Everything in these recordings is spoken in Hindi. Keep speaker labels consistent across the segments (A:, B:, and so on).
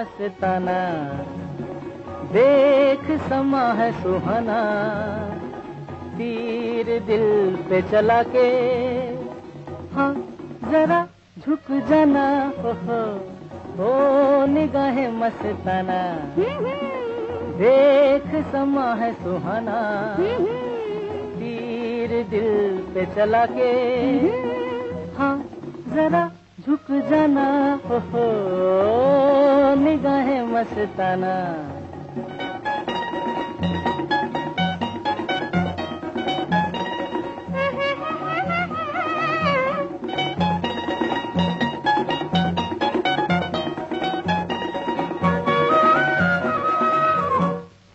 A: मस्ताना देख समा है सुहाना। तीर दिल पे चला के। हाँ जरा झुक जाना। हो हो, हो निगाहें मस्ताना। देख समा है सुहाना। तीर दिल पे चला के। हाँ जरा झुक जाना। हो, हो मस्ताना।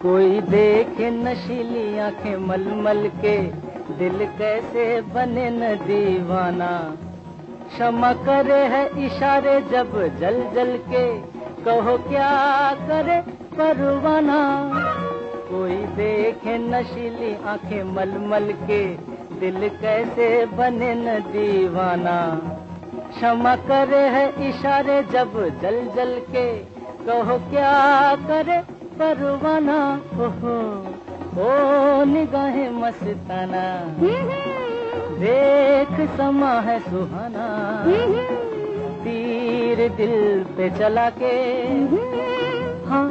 A: कोई देखे नशीली आँखें मलमल के, दिल कैसे बने न दीवाना। क्षमा करे है इशारे जब जल जल के कहो क्या करे परवाना? कोई देखे नशीली आँखें मलमल के दिल कैसे बने न दीवाना? क्षमा करे है इशारे जब जल जल के कहो क्या करे परवाना? ओहो ओ निगाहें मस्ताना। देख समा है सुहाना। तीर दिल पे चला के। हाँ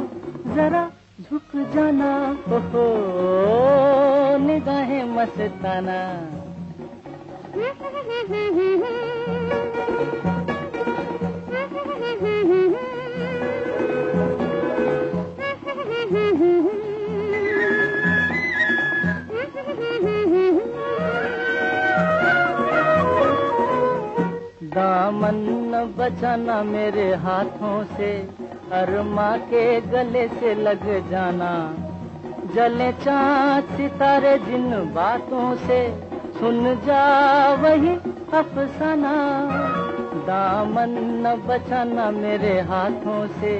A: जरा झुक जाना। ओहो निगाहें मस्ताना। दामन न बचाना मेरे हाथों से। अरमा के गले से लग जाना। जले चाँद सितारे जिन बातों से। सुन जा वही अफसाना। दामन न बचाना मेरे हाथों से।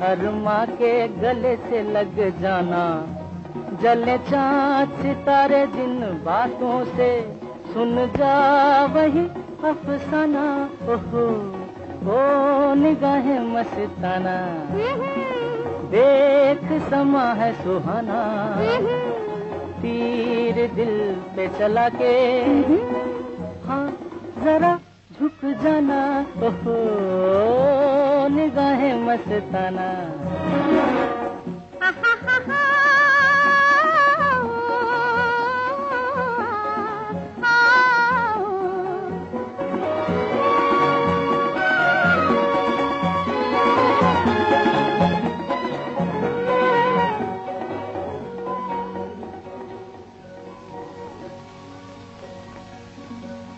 A: अरमा के गले से लग जाना। जले चाँद सितारे जिन बातों से। सुन जा वही अफसाना, ओहो, ओ निगाहें मस्ताना। देख समा है सुहाना। तीर दिल पे चला के। हाँ जरा झुक जाना। ओहो, निगाहें मस्ताना।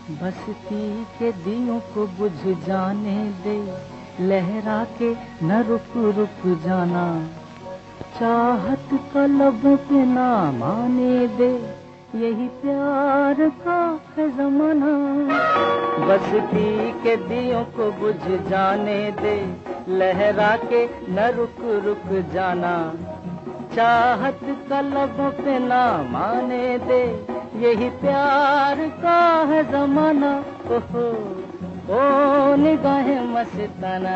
A: बस्ती के दियों को बुझ जाने दे, लहरा के न रुक रुक जाना। चाहत का लबों पे ना माने दे, यही प्यार का है जमाना। बस्ती के दियों को बुझ जाने दे, लहरा के न रुक रुक जाना। चाहत का लबों पे ना माने दे, यही प्यार का है जमाना ओहो ओ निगाहें मस्ताना।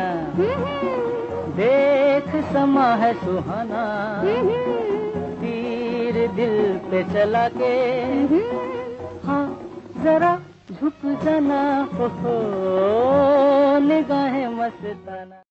A: देख समा है सुहाना तीर दिल पे चला के। हाँ जरा झुक जाना ओहो निगाहें मस्ताना।